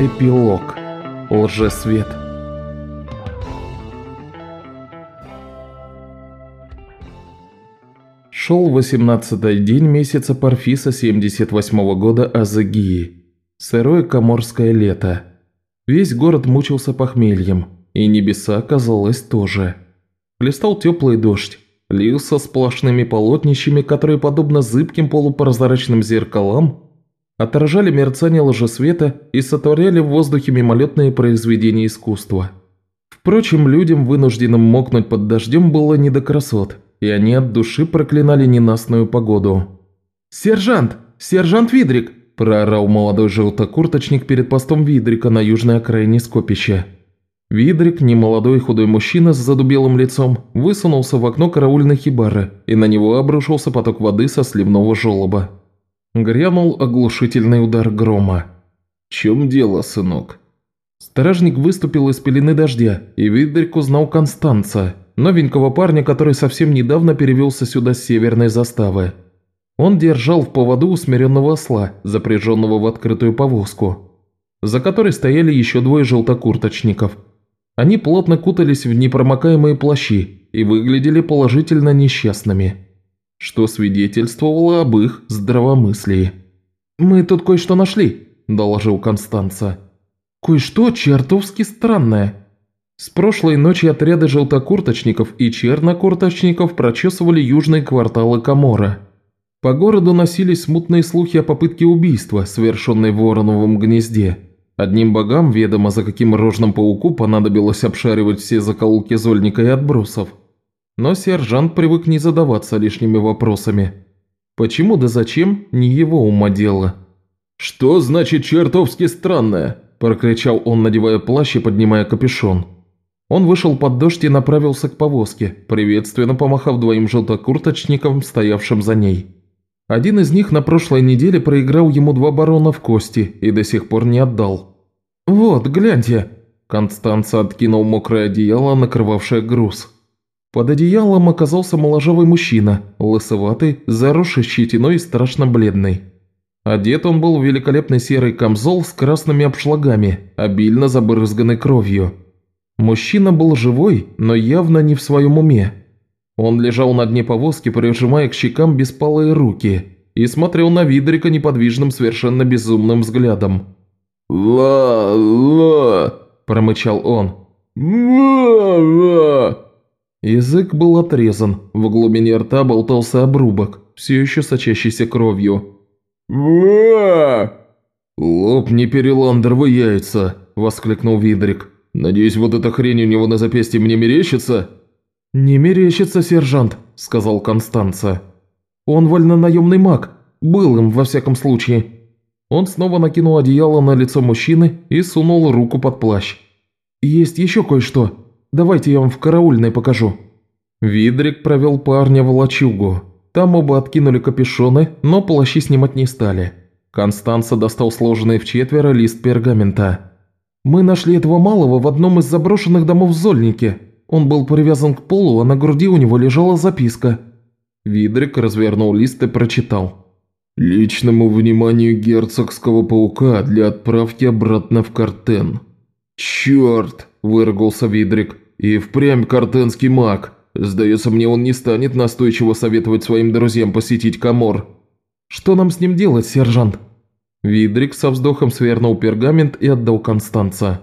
Эпилог. Лжесвет. Шел восемнадцатый день месяца Парфиса 78 -го года Азагии. Сырое коморское лето. Весь город мучился похмельем, и небеса, казалось, тоже. Листал теплый дождь, лился сплошными полотнищами, которые, подобно зыбким полупрозрачным зеркалам, отражали мерцание лжесвета и сотворяли в воздухе мимолетные произведения искусства. Впрочем, людям, вынужденным мокнуть под дождем, было не до красот, и они от души проклинали ненастную погоду. «Сержант! Сержант Видрик!» – проорал молодой желтокурточник перед постом Видрика на южной окраине скопища. Видрик, немолодой худой мужчина с задубелым лицом, высунулся в окно караульной хибары, и на него обрушился поток воды со сливного желоба. Грянул оглушительный удар грома. «В чем дело, сынок?» Стражник выступил из пелены дождя, и Видрик узнал Констанца, новенького парня, который совсем недавно перевелся сюда с северной заставы. Он держал в поводу усмиренного осла, запряженного в открытую повозку, за которой стояли еще двое желтокурточников. Они плотно кутались в непромокаемые плащи и выглядели положительно несчастными что свидетельствовало об их здравомыслии. «Мы тут кое-что нашли», – доложил Констанца. «Кое-что чертовски странное. С прошлой ночи отряды желтокурточников и чернокурточников прочесывали южные кварталы Камора. По городу носились смутные слухи о попытке убийства, совершенной в Вороновом гнезде. Одним богам ведомо, за каким рожным пауку понадобилось обшаривать все закоулки Зольника и отбросов. Но сержант привык не задаваться лишними вопросами. Почему да зачем, не его ума дело. «Что значит чертовски странное?» – прокричал он, надевая плащ и поднимая капюшон. Он вышел под дождь и направился к повозке, приветственно помахав двоим желтокурточникам, стоявшим за ней. Один из них на прошлой неделе проиграл ему два барона в кости и до сих пор не отдал. «Вот, гляньте!» Констанца откинул мокрое одеяло, накрывавшее груз. Под одеялом оказался моложавый мужчина, лысоватый, заросший щетиной и страшно бледный. Одет он был в великолепный серый камзол с красными обшлагами, обильно забрызганный кровью. Мужчина был живой, но явно не в своем уме. Он лежал на дне повозки, прижимая к щекам беспалые руки, и смотрел на Видрика неподвижным, совершенно безумным взглядом. «Ла-ла!» – промычал он. «Ла-ла!» Язык был отрезан, в глубине рта болтался обрубок, все еще сочащийся кровью. «Лопни переландровы яйца!» – воскликнул Видрик. «Надеюсь, вот эта хрень у него на запястье мне мерещится?» «Не мерещится, сержант», – сказал Констанца. «Он вольно-наемный маг. Был им, во всяком случае». Он снова накинул одеяло на лицо мужчины и сунул руку под плащ. «Есть еще кое-что. Давайте я вам в караульной покажу». Видрик провел парня в лачугу. Там оба откинули капюшоны, но плащи снимать не стали. Констанца достал сложенный в четверо лист пергамента. «Мы нашли этого малого в одном из заброшенных домов в Зольнике. Он был привязан к полу, а на груди у него лежала записка». Видрик развернул лист и прочитал. «Личному вниманию герцогского паука для отправки обратно в Картен». «Черт!» – выругался Видрик. «И впрямь картенский маг. Сдается мне, он не станет настойчиво советовать своим друзьям посетить Камор». «Что нам с ним делать, сержант?» Видрик со вздохом свернул пергамент и отдал Констанца.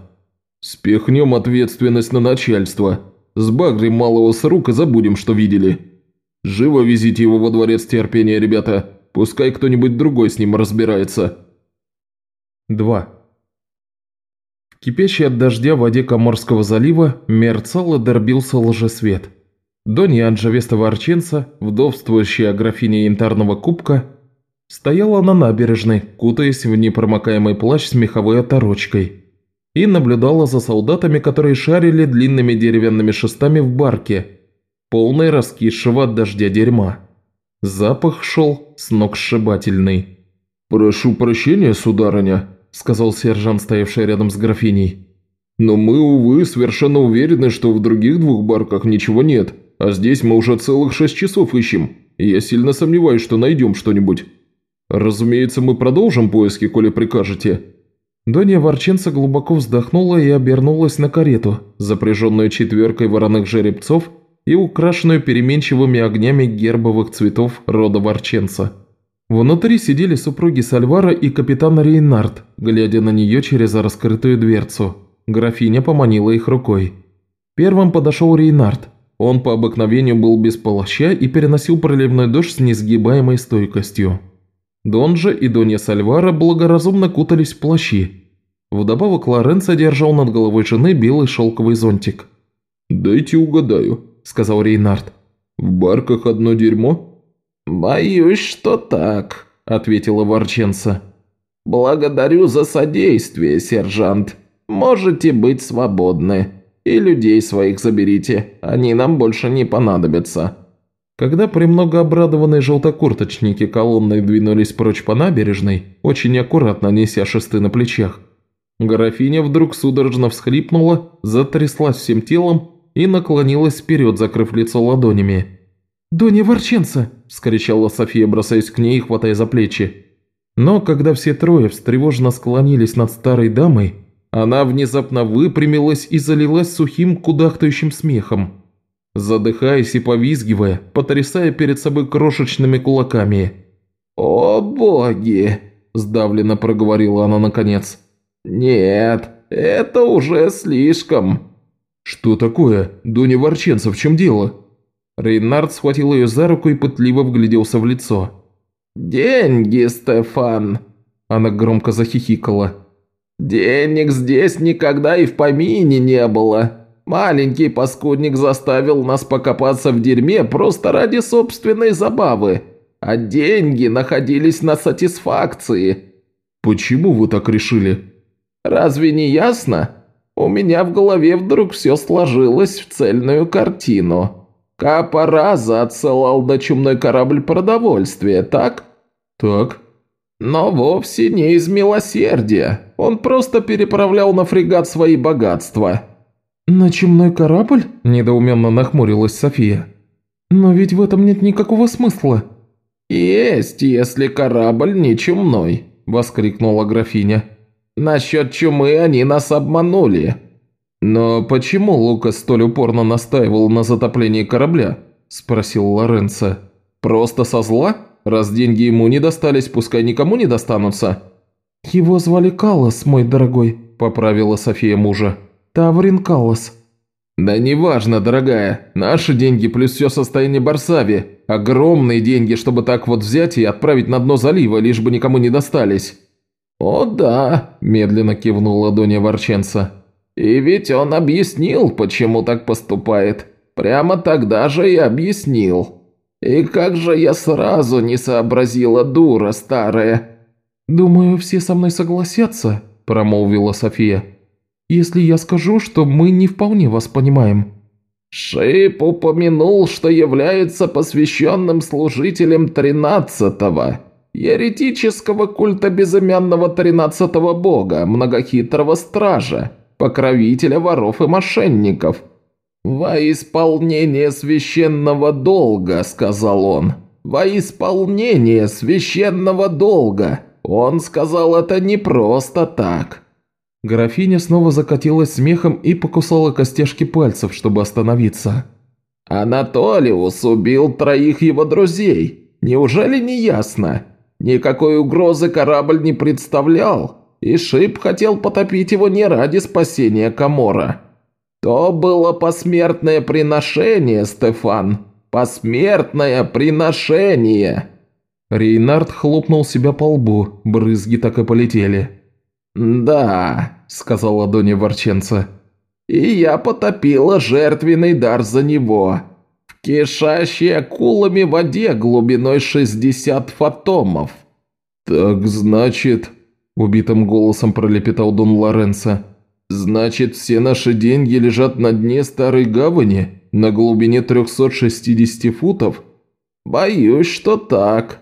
«Спихнем ответственность на начальство. Сбагрим малого с рук и забудем, что видели. Живо везите его во дворец терпения, ребята. Пускай кто-нибудь другой с ним разбирается». 2. Кипящий от дождя в воде Коморского залива мерцал и дорбился лжесвет. Донья Анджавеста Варченца, вдовствующая графиня янтарного кубка, стояла на набережной, кутаясь в непромокаемый плащ с меховой оторочкой, и наблюдала за солдатами, которые шарили длинными деревянными шестами в барке, полной раскисшего от дождя дерьма. Запах шел сногсшибательный. «Прошу прощения, сударыня», сказал сержант, стоявший рядом с графиней. «Но мы, увы, совершенно уверены, что в других двух барках ничего нет, а здесь мы уже целых шесть часов ищем, и я сильно сомневаюсь, что найдем что-нибудь. Разумеется, мы продолжим поиски, коли прикажете». Донья Ворченца глубоко вздохнула и обернулась на карету, запряженную четверкой вороных жеребцов и украшенную переменчивыми огнями гербовых цветов рода Ворченца. Внутри сидели супруги Сальвара и капитан Рейнард, глядя на нее через раскрытую дверцу. Графиня поманила их рукой. Первым подошел Рейнард. Он по обыкновению был без плаща и переносил проливной дождь с несгибаемой стойкостью. Донжа и Донья Сальвара благоразумно кутались в плащи. Вдобавок Лоренцо держал над головой жены белый шелковый зонтик. «Дайте угадаю», – сказал Рейнард. «В барках одно дерьмо?» «Боюсь, что так», – ответила Ворченца. «Благодарю за содействие, сержант. Можете быть свободны. И людей своих заберите, они нам больше не понадобятся». Когда премного обрадованные желтокурточники колонной двинулись прочь по набережной, очень аккуратно неся шесты на плечах, графиня вдруг судорожно всхлипнула, затряслась всем телом и наклонилась вперед, закрыв лицо ладонями. «Донья Ворченца!» – вскричала София, бросаясь к ней и хватая за плечи. Но когда все трое встревоженно склонились над старой дамой, она внезапно выпрямилась и залилась сухим кудахтающим смехом задыхаясь и повизгивая, потрясая перед собой крошечными кулаками. «О боги!» – сдавленно проговорила она наконец. «Нет, это уже слишком». «Что такое? Дуня Ворченца, в чем дело?» Рейнард схватил ее за руку и пытливо вгляделся в лицо. «Деньги, Стефан!» Она громко захихикала. «Денег здесь никогда и в помине не было. Маленький паскудник заставил нас покопаться в дерьме просто ради собственной забавы, а деньги находились на сатисфакции». «Почему вы так решили?» «Разве не ясно? У меня в голове вдруг все сложилось в цельную картину. Капа раза отсылал на чумной корабль продовольствие, так?» «Так». «Но вовсе не из милосердия. Он просто переправлял на фрегат свои богатства». «На чумной корабль?» – недоуменно нахмурилась София. «Но ведь в этом нет никакого смысла». «Есть, если корабль не чумной», – воскликнула графиня. «Насчет чумы они нас обманули». «Но почему Лукас столь упорно настаивал на затоплении корабля?» – спросил Лоренцо. «Просто со зла? Раз деньги ему не достались, пускай никому не достанутся». «Его звали Каллас, мой дорогой», – поправила София мужа. Таврин Каллас». «Да неважно, дорогая. Наши деньги плюс все состояние Барсави. Огромные деньги, чтобы так вот взять и отправить на дно залива, лишь бы никому не достались». «О да», – медленно кивнула Донья Ворченца. «И ведь он объяснил, почему так поступает. Прямо тогда же и объяснил. И как же я сразу не сообразила, дура старая». «Думаю, все со мной согласятся», – промолвила София если я скажу, что мы не вполне вас понимаем». Шип упомянул, что является посвященным служителем тринадцатого, еретического культа безымянного тринадцатого бога, многохитрого стража, покровителя воров и мошенников. «Во исполнение священного долга», — сказал он. «Во исполнение священного долга». Он сказал это не просто так. Графиня снова закатилась смехом и покусала костяшки пальцев, чтобы остановиться. «Анатолиус убил троих его друзей. Неужели не ясно? Никакой угрозы корабль не представлял, и Шип хотел потопить его не ради спасения Камора. То было посмертное приношение, Стефан. Посмертное приношение!» Рейнард хлопнул себя по лбу, брызги так и полетели. «Да», – сказала Доня Ворченца. «И я потопила жертвенный дар за него. В кишащей акулами воде глубиной 60 фотомов». «Так значит...» – убитым голосом пролепетал Дон Лоренцо. «Значит, все наши деньги лежат на дне старой гавани, на глубине 360 футов?» «Боюсь, что так».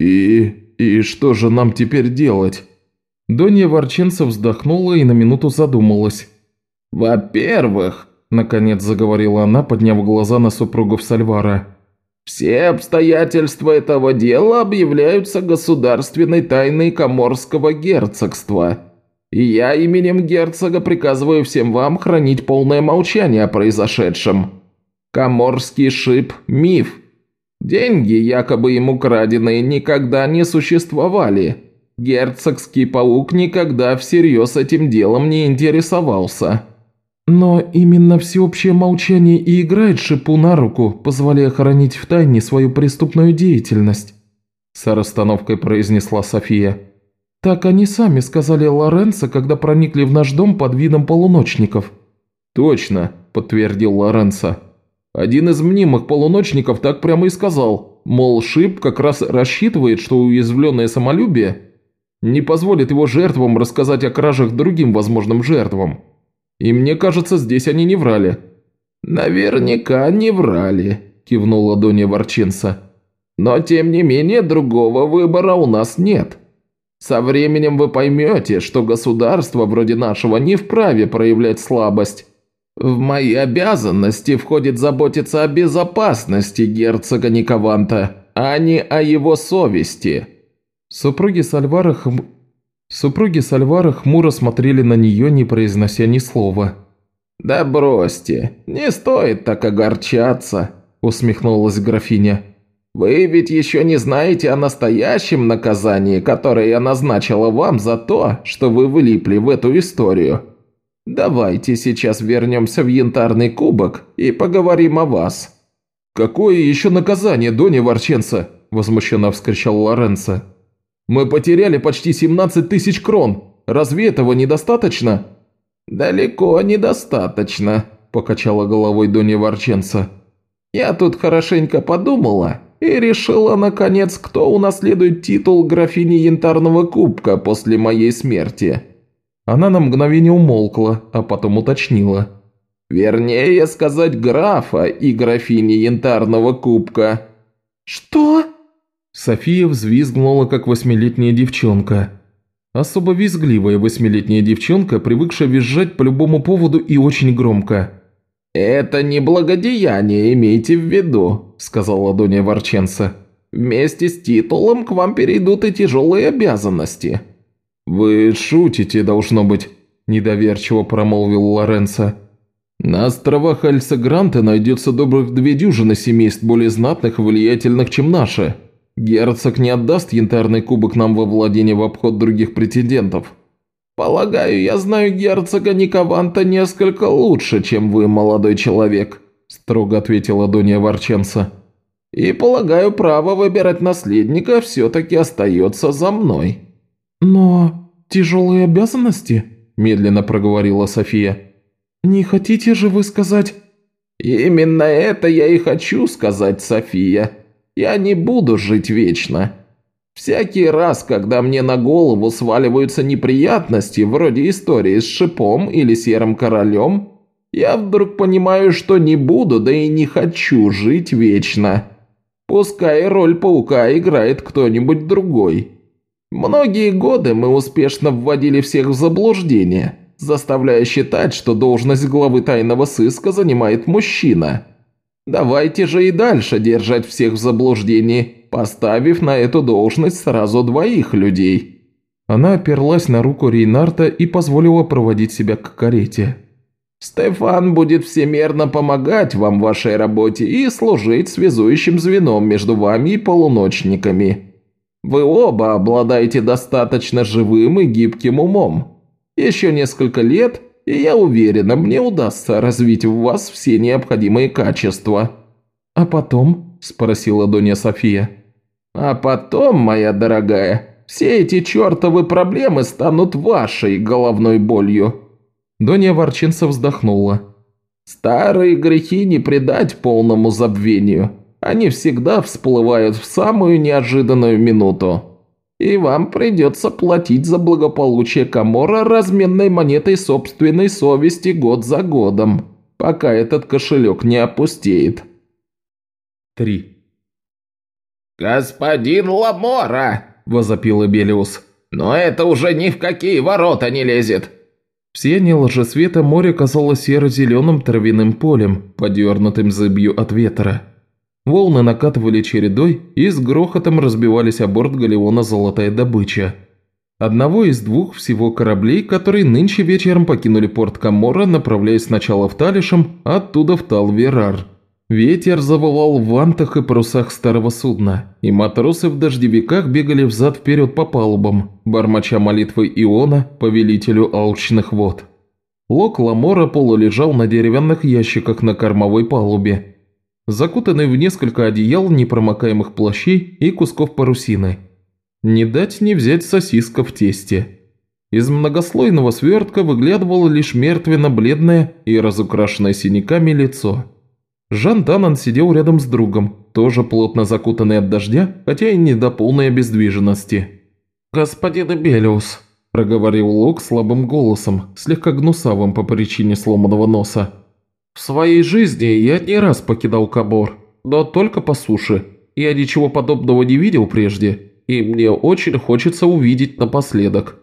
«И... и что же нам теперь делать?» Донья Ворченца вздохнула и на минуту задумалась. «Во-первых», – наконец заговорила она, подняв глаза на супругов Сальвара, «все обстоятельства этого дела объявляются государственной тайной Коморского герцогства. И я именем герцога приказываю всем вам хранить полное молчание о произошедшем. Коморский шип – миф. Деньги, якобы ему краденые, никогда не существовали. Герцогский паук никогда всерьез этим делом не интересовался. Но именно всеобщее молчание и играет шипу на руку, позволяя хранить в тайне свою преступную деятельность», – с расстановкой произнесла София. «Так они сами сказали Лоренцо, когда проникли в наш дом под видом полуночников». «Точно», – подтвердил Лоренцо. «Один из мнимых полуночников так прямо и сказал, мол, Шип как раз рассчитывает, что уязвленное самолюбие не позволит его жертвам рассказать о кражах другим возможным жертвам». И мне кажется, здесь они не врали». «Наверняка не врали», – кивнула Донья Ворчинца. «Но тем не менее другого выбора у нас нет. Со временем вы поймете, что государство вроде нашего не вправе проявлять слабость. В мои обязанности входит заботиться о безопасности герцога Никованта, а не о его совести». Супруги Сальвара хм... Супруги Сальвара хмуро смотрели на нее, не произнося ни слова. «Да бросьте, не стоит так огорчаться», – усмехнулась графиня. «Вы ведь еще не знаете о настоящем наказании, которое я назначила вам за то, что вы влипли в эту историю. Давайте сейчас вернемся в янтарный кубок и поговорим о вас». «Какое еще наказание, Доня Ворченца?» – возмущенно вскричал Лоренцо. Мы потеряли почти 17 тысяч крон. Разве этого недостаточно?» «Далеко недостаточно», – покачала головой Донья Ворченца. «Я тут хорошенько подумала и решила, наконец, кто унаследует титул графини Янтарного Кубка после моей смерти». Она на мгновение умолкла, а потом уточнила. «Вернее сказать графа и графини Янтарного Кубка». «Что?» София взвизгнула, как восьмилетняя девчонка. Особо визгливая восьмилетняя девчонка, привыкшая визжать по любому поводу и очень громко. «Это не благодеяние, имейте в виду», – сказала Донья Ворченца. «Вместе с титулом к вам перейдут и тяжелые обязанности». «Вы шутите, должно быть», – недоверчиво промолвил Лоренцо. «На островах Альса-Гранта найдется добрых две дюжины семейств более знатных и влиятельных, чем наши». Герцог не отдаст янтарный кубок нам во владение в обход других претендентов. Полагаю, я знаю герцога Никованта несколько лучше, чем вы, молодой человек, строго ответила Донья Ворченца. И полагаю, право выбирать наследника все-таки остается за мной. Но тяжелые обязанности? Медленно проговорила София. Не хотите же вы сказать... Именно это я и хочу сказать, София. Я не буду жить вечно. Всякий раз, когда мне на голову сваливаются неприятности, вроде истории с шипом или серым королем, я вдруг понимаю, что не буду, да и не хочу жить вечно. Пускай роль паука играет кто-нибудь другой. Многие годы мы успешно вводили всех в заблуждение, заставляя считать, что должность главы тайного сыска занимает мужчина – Давайте же и дальше держать всех в заблуждении, поставив на эту должность сразу двоих людей». Она оперлась на руку Рейнарта и позволила проводить себя к карете. «Стефан будет всемерно помогать вам в вашей работе и служить связующим звеном между вами и полуночниками. Вы оба обладаете достаточно живым и гибким умом. Еще несколько лет – и я уверена, мне удастся развить в вас все необходимые качества». «А потом?» – спросила Донья София. «А потом, моя дорогая, все эти чертовы проблемы станут вашей головной болью». Донья Ворчинца вздохнула. «Старые грехи не предать полному забвению. Они всегда всплывают в самую неожиданную минуту» и вам придется платить за благополучие Камора разменной монетой собственной совести год за годом, пока этот кошелек не опустеет». 3. «Господин Ламора!» – возопил Эбелиус. «Но это уже ни в какие ворота не лезет!» В сиянии лжесвета море казалось серо-зеленым травяным полем, подернутым зыбью от ветра. Волны накатывали чередой и с грохотом разбивались о борт галеона «Золотая добыча». Одного из двух всего кораблей, которые нынче вечером покинули порт Камора, направляясь сначала в Талишем, а оттуда в Талверар. Ветер завывал в вантах и парусах старого судна, и матросы в дождевиках бегали взад-вперед по палубам, бормоча молитвы Иона, повелителю алчных вод. Лок Ламора полулежал на деревянных ящиках на кормовой палубе, закутанный в несколько одеял, непромокаемых плащей и кусков парусины. Не дать не взять сосиска в тесте. Из многослойного свертка выглядывало лишь мертвенно-бледное и разукрашенное синяками лицо. Жан Данан сидел рядом с другом, тоже плотно закутанный от дождя, хотя и не до полной обездвиженности. «Господин Белиус», – проговорил Лок слабым голосом, слегка гнусавым по причине сломанного носа. «В своей жизни я не раз покидал Кабор, но только по суше. Я ничего подобного не видел прежде, и мне очень хочется увидеть напоследок».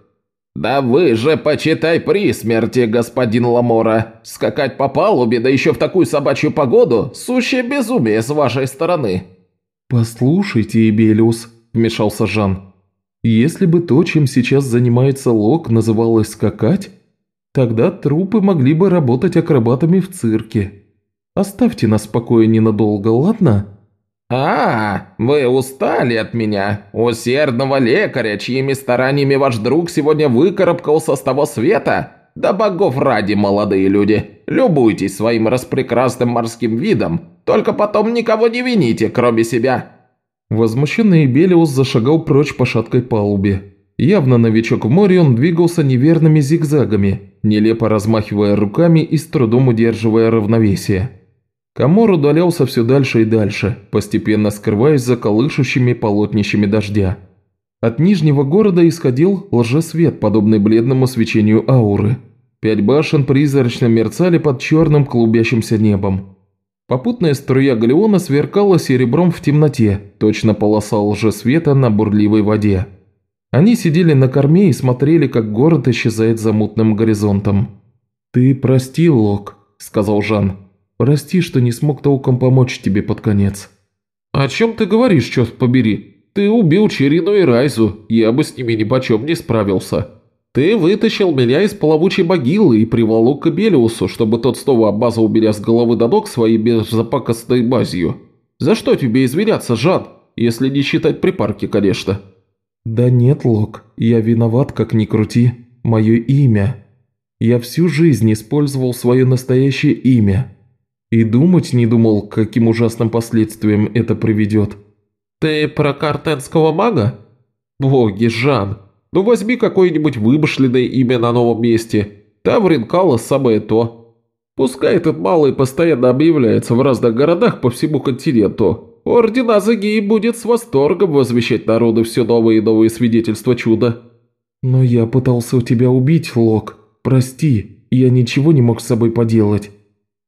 «Да вы же, почитай при смерти, господин Ламора. Скакать по палубе, да еще в такую собачью погоду – сущее безумие с вашей стороны». «Послушайте, Эбелиус», – вмешался Жан. «Если бы то, чем сейчас занимается Лок, называлось скакать, тогда трупы могли бы работать акробатами в цирке. Оставьте нас в покое ненадолго, ладно?» «А, вы устали от меня, усердного лекаря, чьими стараниями ваш друг сегодня выкарабкался с того света? Да богов ради, молодые люди, любуйтесь своим распрекрасным морским видом, только потом никого не вините, кроме себя». Возмущенный Белиус зашагал прочь по шаткой палубе. Явно новичок в море он двигался неверными зигзагами, нелепо размахивая руками и с трудом удерживая равновесие. Камор удалялся все дальше и дальше, постепенно скрываясь за колышущимися полотнищами дождя. От нижнего города исходил лжесвет, подобный бледному свечению ауры. Пять башен призрачно мерцали под черным клубящимся небом. Попутная струя галеона сверкала серебром в темноте, точно полоса лжесвета на бурливой воде. Они сидели на корме и смотрели, как город исчезает за мутным горизонтом. «Ты прости, Лок», – сказал Жан. Прости, что не смог толком помочь тебе под конец». «О чем ты говоришь, черт побери? Ты убил Черину и Райзу, я бы с ними ни почем не справился. Ты вытащил меня из плавучей могилы и приволок к Белиусу, чтобы тот снова обмазал меня с головы до ног своей беззапакостной мазью. За что тебе извиняться, Жан? Если не считать припарки, конечно». «Да нет, Лок, я виноват, как ни крути. Мое имя. Я всю жизнь использовал свое настоящее имя, и думать не думал, каким ужасным последствиям это приведет. «Ты про картенского мага? Боги, Жан, ну возьми какое-нибудь вымышленное имя на новом месте. Таврин Каллас самое то. Пускай этот малый постоянно объявляется в разных городах по всему континенту. Орден Азагии будет с восторгом возвещать народу все новые и новые свидетельства чуда». «Но я пытался у тебя убить, Лок. Прости, я ничего не мог с собой поделать».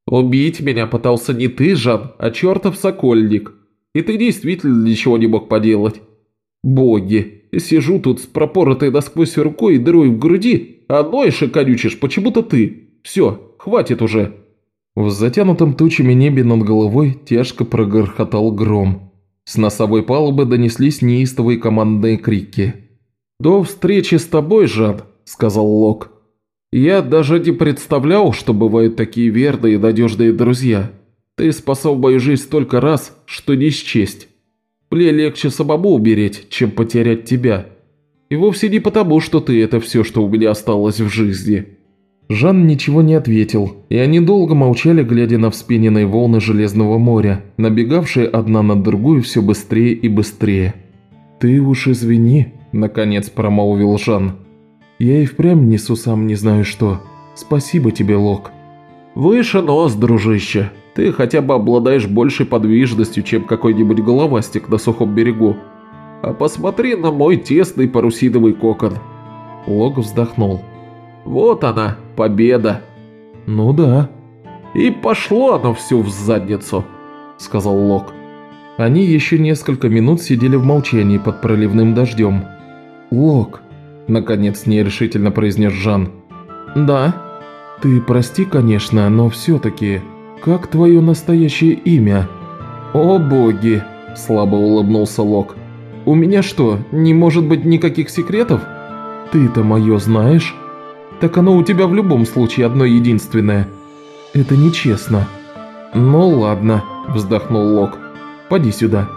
«Убить меня пытался не ты, Жан, а чертов сокольник. И ты действительно ничего не мог поделать. Боги, сижу тут с пропоротой насквозь рукой и дырой в груди, а ноешь и конючишь почему-то ты. Все, хватит уже». В затянутом тучами небе над головой тяжко прогорхотал гром. С носовой палубы донеслись неистовые командные крики. «До встречи с тобой, Жан», — сказал Лок. Я даже не представлял, что бывают такие верные и надежные друзья. Ты спасал мою жизнь столько раз, что не счесть. Мне легче самому умереть, чем потерять тебя. И вовсе не потому, что ты – это все, что у меня осталось в жизни». Жан ничего не ответил, и они долго молчали, глядя на вспененные волны Железного моря, набегавшие одна на другую все быстрее и быстрее. «Ты уж извини», – наконец промолвил Жан. Я и впрямь несу сам не знаю что. Спасибо тебе, Лок». «Выше нос, дружище. Ты хотя бы обладаешь большей подвижностью, чем какой-нибудь головастик на сухом берегу. А посмотри на мой тесный парусиновый кокон». Лок вздохнул. «Вот она, победа». «Ну да». «И пошло оно всю в задницу», — сказал Лок. Они еще несколько минут сидели в молчании под проливным дождем. «Лок», Наконец нерешительно произнес Жан. «Да?» «Ты прости, конечно, но все-таки, как твое настоящее имя?» «О боги!» – слабо улыбнулся Лок. «У меня что, не может быть никаких секретов?» Ты-то мое знаешь? Так оно у тебя в любом случае одно единственное. Это нечестно. Ну ладно, вздохнул Лок. Поди сюда.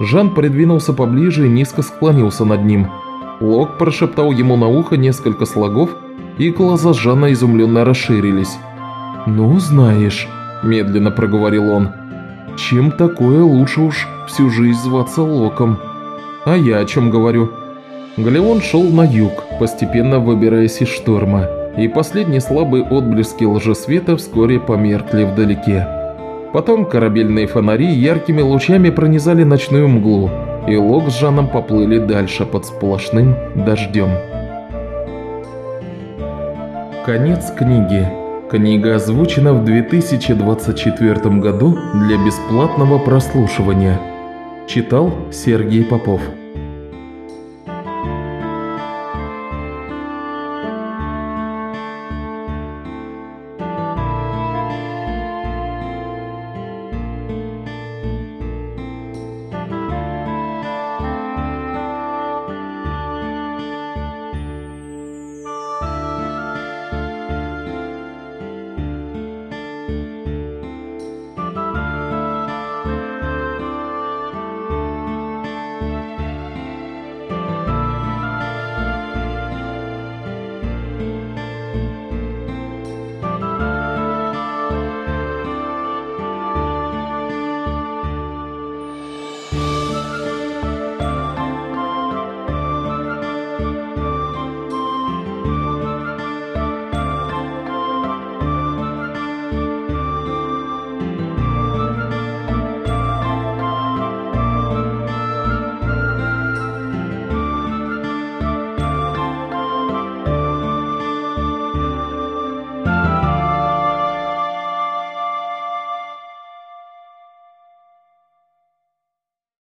Жан придвинулся поближе и низко склонился над ним. Лок прошептал ему на ухо несколько слогов, и глаза Жана изумленно расширились. «Ну, знаешь», – медленно проговорил он, – «чем такое лучше уж всю жизнь зваться Локом?» «А я о чем говорю?» Галеон шел на юг, постепенно выбираясь из шторма, и последние слабые отблески лжесвета вскоре померкли вдалеке. Потом корабельные фонари яркими лучами пронизали ночную мглу, и Лок с Жаном поплыли дальше под сплошным дождем. Конец книги. Книга озвучена в 2024 году для бесплатного прослушивания. Читал Сергей Попов.